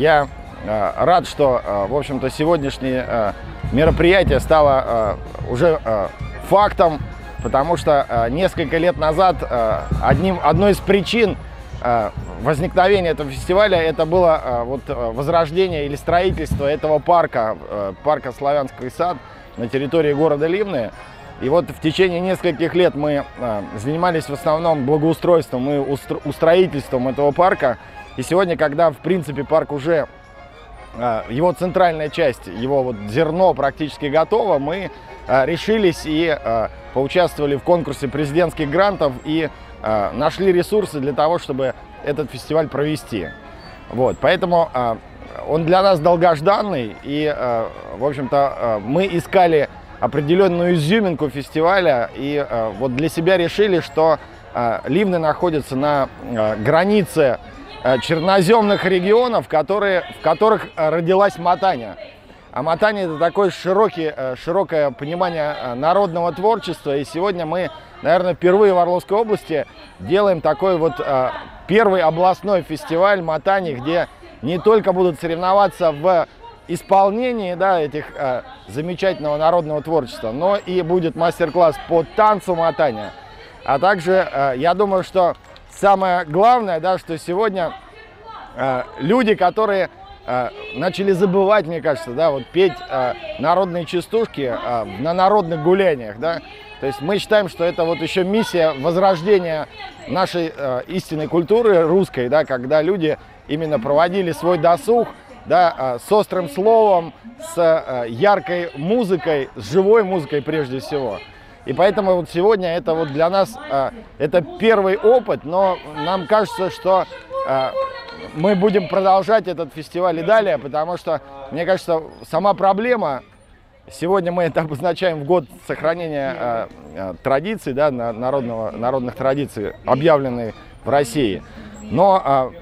Я э, рад, что, э, в общем-то, сегодняшнее э, мероприятие стало уже фактом, потому что несколько лет назад одним, одной из причин возникновения этого фестиваля это было вот, возрождение или строительство этого парка, парка Славянский сад на территории города Ливны. И вот в течение нескольких лет мы занимались в основном благоустройством и устро устроительством этого парка. И сегодня, когда в принципе парк уже, э, его центральная часть, его вот зерно практически готово, мы э, решились и э, поучаствовали в конкурсе президентских грантов и нашли ресурсы для того, чтобы этот фестиваль провести. Вот, поэтому он для нас долгожданный, и, в общем-то, мы искали определенную изюминку фестиваля, и вот для себя решили, что Ливны находятся на границе черноземных регионов, которые, в которых э, родилась Матаня. А Матаня это такое широкий, э, широкое понимание э, народного творчества, и сегодня мы, наверное, впервые в Орловской области делаем такой вот э, первый областной фестиваль Матани, где не только будут соревноваться в исполнении да, этих э, замечательного народного творчества, но и будет мастер-класс по танцу матания. А также э, я думаю, что самое главное, да, что сегодня э, люди, которые э, начали забывать, мне кажется, да, вот петь э, народные частушки э, на народных гуляниях, да, то есть мы считаем, что это вот еще миссия возрождения нашей э, истинной культуры русской, да, когда люди именно проводили свой досуг, да, э, с острым словом, с э, яркой музыкой, с живой музыкой прежде всего. И поэтому вот сегодня это вот для нас э, это первый опыт, но нам кажется, что э, мы будем продолжать этот фестиваль и далее, потому что, мне кажется, сама проблема, сегодня мы это обозначаем в год сохранения э, традиций, да, на- народного, народных традиций, объявленной в России. Но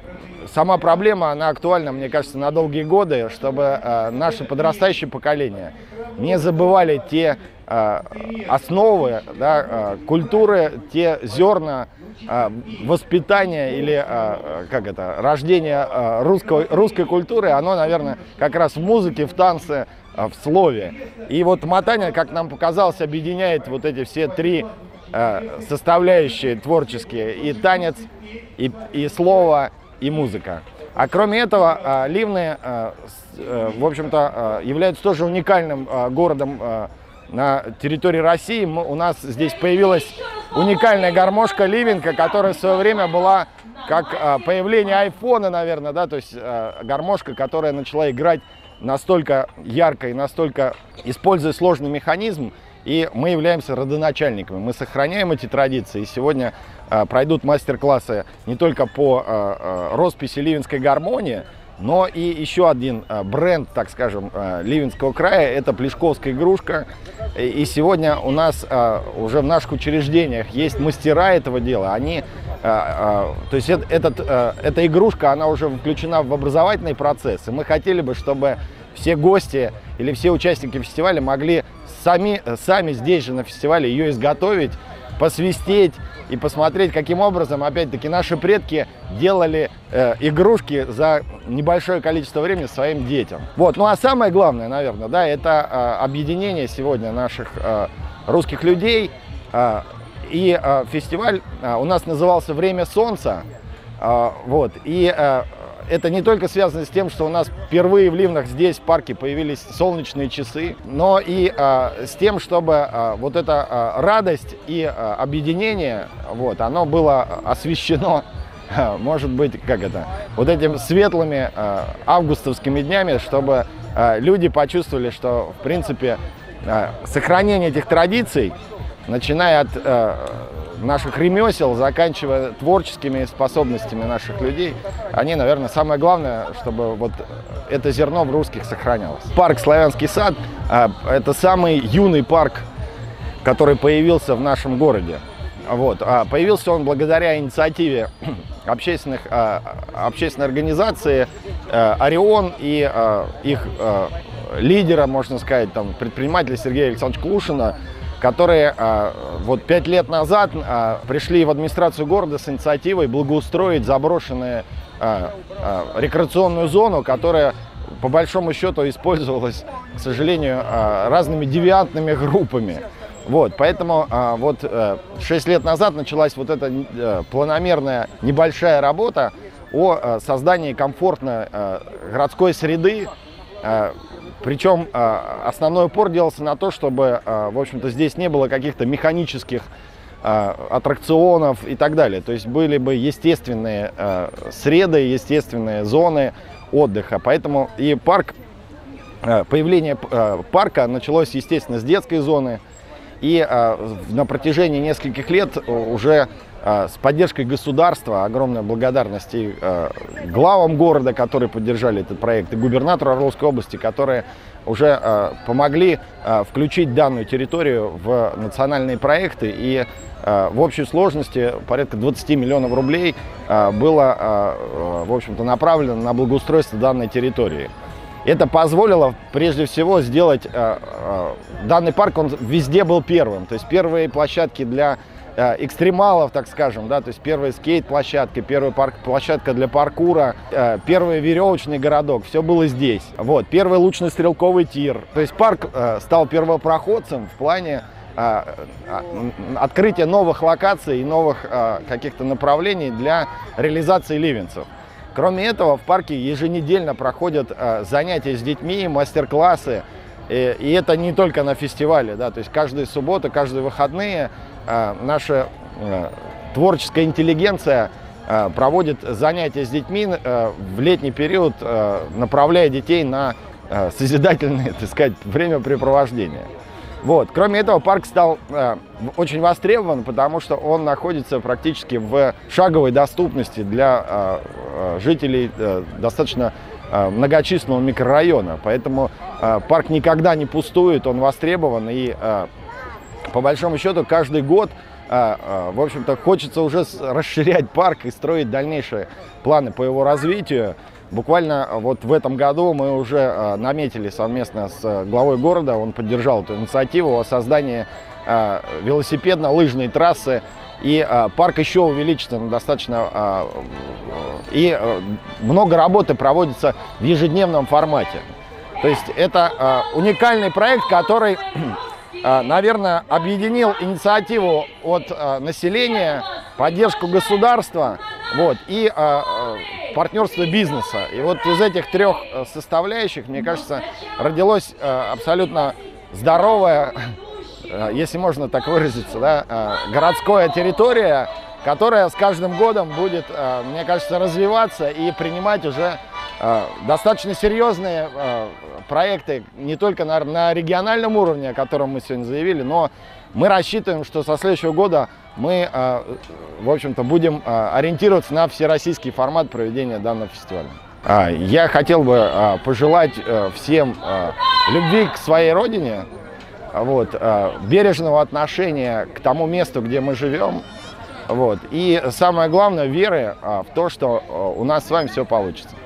сама проблема, она актуальна, мне кажется, на долгие годы, чтобы э, наше подрастающее поколение не забывали те основы да, э, культуры, те зерна э, воспитания или э, э, как это, рождения э, русской, русской культуры, оно, наверное, как раз в музыке, в танце, э, в слове. И вот мотание, как нам показалось, объединяет вот эти все три э, составляющие творческие, и танец, и, и слово, и музыка. А кроме этого, э, Ливны, э, э, в общем-то, э, являются тоже уникальным э, городом э, на территории России. У нас здесь появилась уникальная гармошка Ливенка, которая в свое время была как э, появление айфона, наверное, да, то есть э, гармошка, которая начала играть настолько ярко и настолько используя сложный механизм, и мы являемся родоначальниками. Мы сохраняем эти традиции. И сегодня э, пройдут мастер-классы не только по росписи ливенской гармонии, но и еще один э, бренд, так скажем, э, Ливенского края, это плешковская игрушка. И сегодня у нас э, уже в наших учреждениях есть мастера этого дела. Они, то есть эт- этот, эта игрушка, она уже включена в образовательный процесс. И мы хотели бы, чтобы все гости или все участники фестиваля могли сами, сами здесь же на фестивале ее изготовить, посвистеть и посмотреть, каким образом, опять-таки, наши предки делали э, игрушки за небольшое количество времени своим детям. Вот, ну а самое главное, наверное, да, это э, объединение сегодня наших э, русских людей. Э, и э, фестиваль э, у нас назывался «Время солнца». Э, вот, и э, это не только связано с тем, что у нас впервые в Ливнах здесь, в парке, появились солнечные часы, но и э, с тем, чтобы э, вот эта э, радость и э, объединение, вот, оно было освещено, может быть, как это, вот этими светлыми э, августовскими днями, чтобы э, люди почувствовали, что, в принципе, э, сохранение этих традиций, начиная от э, наших ремесел, заканчивая творческими способностями наших людей, они, наверное, самое главное, чтобы вот это зерно в русских сохранялось. Парк Славянский сад э, – это самый юный парк, который появился в нашем городе. Вот. А появился он благодаря инициативе общественных, э, общественной организации э, «Орион» и э, их э, лидера, можно сказать, там, предпринимателя Сергея Александровича Клушина, которые э, вот пять лет назад э, пришли в администрацию города с инициативой благоустроить заброшенные э, э, рекреационную зону, которая по большому счету использовалась, к сожалению, разными девиантными группами. Вот, поэтому вот э, 6 лет назад началась вот эта э, планомерная небольшая работа о э, создании комфортной городской среды, причем э, основной упор делался на то, чтобы, э, в общем-то, здесь не было каких-то механических э, аттракционов и так далее. То есть были бы естественные среды, естественные зоны отдыха. Поэтому и парк, появление парка началось, естественно, с детской зоны. И на протяжении нескольких лет уже с поддержкой государства, огромная благодарность и главам города, которые поддержали этот проект, и губернатору Орловской области, которые уже помогли включить данную территорию в национальные проекты. И в общей сложности порядка 20 миллионов рублей было, в общем-то, направлено на благоустройство данной территории. Это позволило прежде всего сделать данный парк, он везде был первым. То есть первые площадки для экстремалов, так скажем, да, то есть первая скейт-площадка, первая парк, площадка для паркура, э, первый веревочный городок, все было здесь. Вот, первый лучно-стрелковый тир. То есть парк э, стал первопроходцем в плане э, открытия новых локаций и новых э, каких-то направлений для реализации ливенцев. Кроме этого, в парке еженедельно проходят э, занятия с детьми, мастер-классы. И, и это не только на фестивале, да, то есть каждую субботу, каждые выходные э, наша э, творческая интеллигенция э, проводит занятия с детьми э, в летний период, э, направляя детей на э, созидательное, так сказать, времяпрепровождение. Вот. Кроме этого, парк стал э, очень востребован, потому что он находится практически в шаговой доступности для э, жителей э, достаточно многочисленного микрорайона. Поэтому э, парк никогда не пустует, он востребован. И э, по большому счету каждый год э, э, в общем-то, хочется уже расширять парк и строить дальнейшие планы по его развитию. Буквально э, вот в этом году мы уже э, наметили совместно с э, главой города, он поддержал эту инициативу о создании велосипедно-лыжной трассы. И парк еще увеличится достаточно... И много работы проводится в ежедневном формате. То есть это уникальный проект, который, наверное, объединил инициативу от населения, поддержку государства вот, и партнерство бизнеса. И вот из этих трех э, составляющих, мне кажется, родилось э, абсолютно здоровая, э, если можно так выразиться, да, городская территория, которая с каждым годом будет, мне кажется, развиваться и принимать уже достаточно серьезные проекты не только на, на региональном уровне, о котором мы сегодня заявили, но мы рассчитываем, что со следующего года мы, в общем-то, будем ориентироваться на всероссийский формат проведения данного фестиваля. Я хотел бы пожелать э, всем любви к своей родине, вот, бережного отношения к тому месту, где мы живем, вот, и самое главное, веры в то, что у нас с вами все получится.